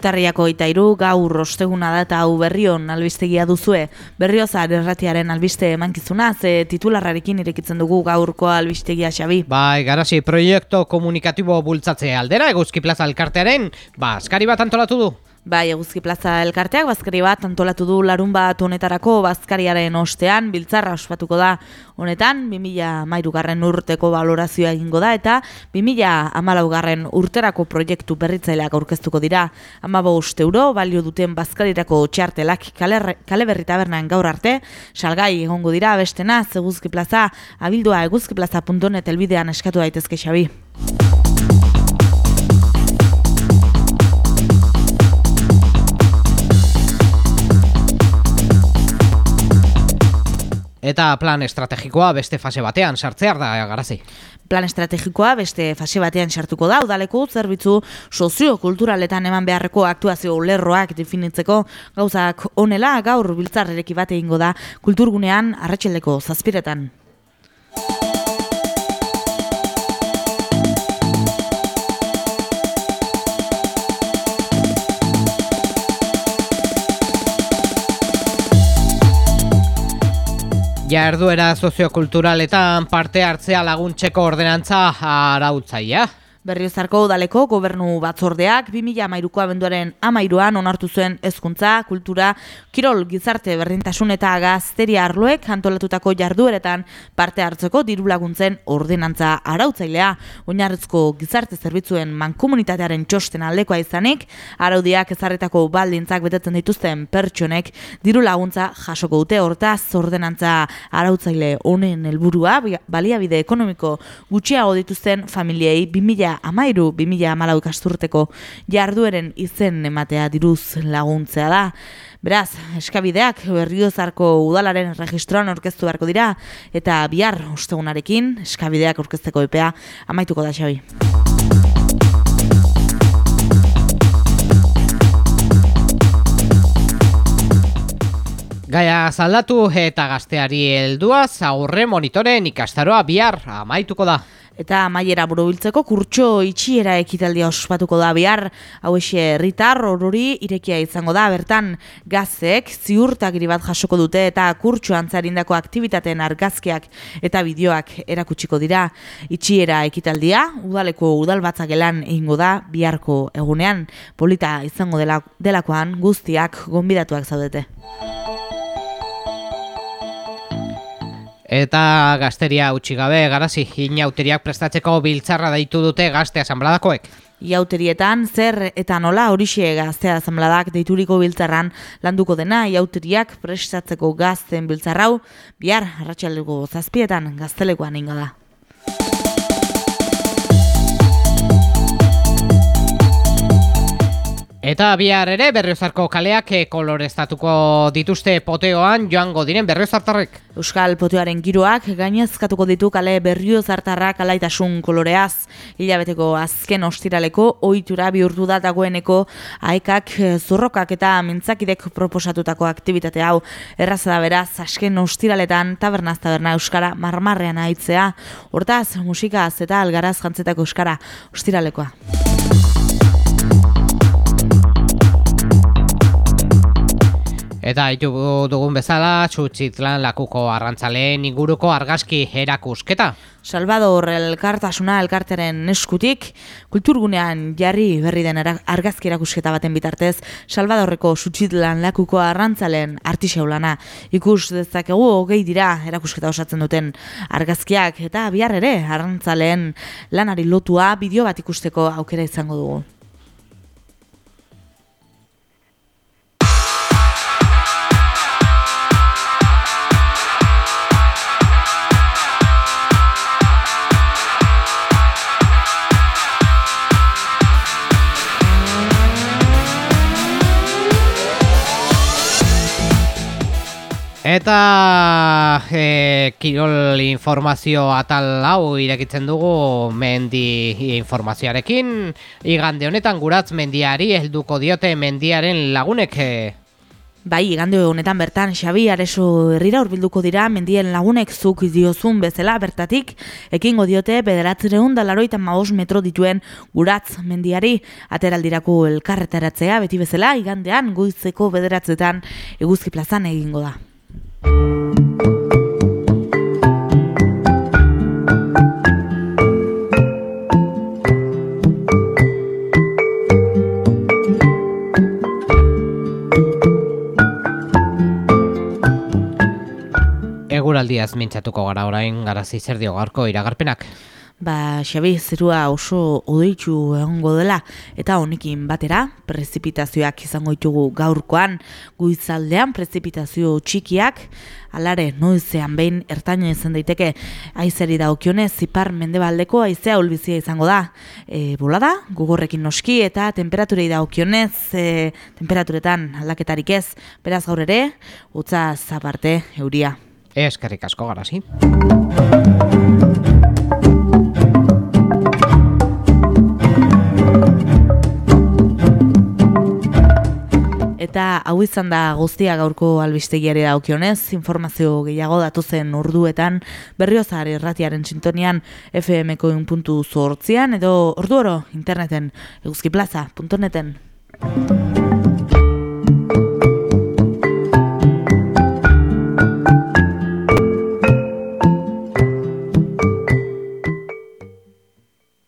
Urtarriako itairu, gaur osteguna da eta hau berrion albistegia duzue. Berriozar erratiaren albiste emankizuna, ze titularrarekin irekitzen dugu gaurko albistegia xabi. Bai, garasi, proiektu komunikatibo bultzatze aldera, eguzki plaza elkartearen, ba, askari bat antolatu du. Bai, eguzki plaza elkarteak bazkari bat antolatu du larun bat honetarako bazkariaren ostean, biltzarra ospatuko da honetan, 2000 mairu garren urteko balorazioa egingo da, eta 2000 amalau garren urterako proiektu berritzaileak aurkeztuko dira. Amabo euro, balio duten bazkarirako txartelak kale, kale berri tabernan gaur arte, salgai egongo dira, bestena, eguzki plaza, abildua eguzkiplaza.net elbidean eskatu daitezke xabi. Eta plan estrategikoa beste fase batean sartzear da garazi. Plan estrategikoa beste fase batean sartuko da, udaleko zerbitzu sozio-kulturaletan eman beharreko aktuazio lerroak definitzeko gauzak onela gaur biltzarrereki bate ingo da kulturgunean arratxeldeko zazpiretan. Jarduera soziokulturaletan parte hartzea laguntzeko ordenantza arautzaia. Berriozarko udaleko gobernu batzordeak 2013ko abenduaren amairuan onartu zuen hezkuntza, kultura, kirol gizarte berdintasun eta gazteria arloek antolatutako jardueretan parte hartzeko diru laguntzen ordenantza arautzailea. Oinarrizko gizarte zerbitzuen mankomunitatearen txosten aldekoa izanik, araudiak ezarretako baldintzak betetzen dituzten pertsonek diru laguntza jasoko dute hortaz ordenantza arautzaile honen helburua baliabide ekonomiko gutxiago dituzten familiei 2000 amairu, 2000 amalau ikasturteko jardueren izen ematea diruz laguntzea da. Beraz, eskabideak berriozarko udalaren registroan orkestu beharko dira, eta bihar ustegunarekin eskabideak orkesteko epea amaituko da xabi. Gaia zaldatu eta gazteari helduaz aurre monitoren ikastaroa bihar amaituko da. Eta maiera burubiltzeko kurtso itxiera ekitaldia ospatuko da bihar, hau herritar orori irekia izango da, bertan gazek ziurtagiri bat jasoko dute eta kurtso antzarindako aktivitateen argazkiak eta bideoak erakutsiko dira. Itxiera ekitaldia, udaleko udalbatzak elan egingo da biharko egunean, polita izango delakoan guztiak gonbidatuak zaudete. Eta gazteria utxi gabe, garazi, inauteriak prestatzeko biltzarra daitu dute gazte asambladakoek. Iauterietan, zer eta nola horixe gaztea asambladak deituriko biltzarran landuko dena, iauteriak prestatzeko gazten biltzarrau, bihar, arratxaldeko zazpietan, gaztelekoan ingo da. Eta bihar ere berriozarko kaleak eh, koloreztatuko dituzte poteoan joango diren berriozartarrek. Euskal poteoaren giroak gainezkatuko ditu kale berriozartarrak alaitasun koloreaz. Hilabeteko azken ostiraleko ohitura bihurtu da dagoeneko aekak eh, zurrokak eta mintzakidek proposatutako aktivitate hau. Erraza da beraz, azken ostiraletan tabernaz taberna Euskara marmarrean aitzea. Hortaz, musikaz eta algaraz jantzetako Euskara ostiralekoa. Eta haitu dugun bezala, txutxitlan lakuko arrantzaleen inguruko argazki erakusketa. Salvador elkartasuna elkarteren eskutik, kulturgunean jarri berri den argazki erakusketa baten bitartez, Salvadorreko txutxitlan lakuko arrantzalen artiseulana. Ikus dezakegu hogei dira erakusketa osatzen duten argazkiak, eta bihar ere arrantzaleen lanari lotua bideo bat ikusteko aukera izango dugu. Eta e, kirol informazio atal hau irekitzen dugu mendi informazioarekin. Igande honetan guratz mendiari helduko diote mendiaren lagunek. E, Bai, igande honetan bertan Xabi Areso herrira hurbilduko dira mendien lagunek zuk diozun bezala bertatik ekingo diote bederatzireun da laroita maos metro dituen guratz mendiari ateraldirako elkarretaratzea beti bezala igandean goizeko bederatzetan eguzki plazan egingo da. Eguraldiaz mintzatuko gara orain garazi zer dio gaurko iragarpenak. Ba, Xabi, zerua oso odeitzu egongo dela, eta honekin batera, prezipitazioak izango ditugu gaurkoan, guizaldean prezipitazio txikiak, alare, noizean behin ertaino izan daiteke aizeri da okionez, zipar mendebaldeko aizea ulbizia izango da. E, bolada, gugorrekin noski, eta temperaturei da okionez, e, temperaturetan aldaketarik ez, beraz gaur ere, utza zaparte euria. Eskerrik asko garazi. Eta hau izan da guztia gaurko albistegiare daukionez, informazio gehiago datu zen urduetan berriozar erratiaren sintonian FM-ko puntu edo ordu oro interneten eguzkiplaza.neten.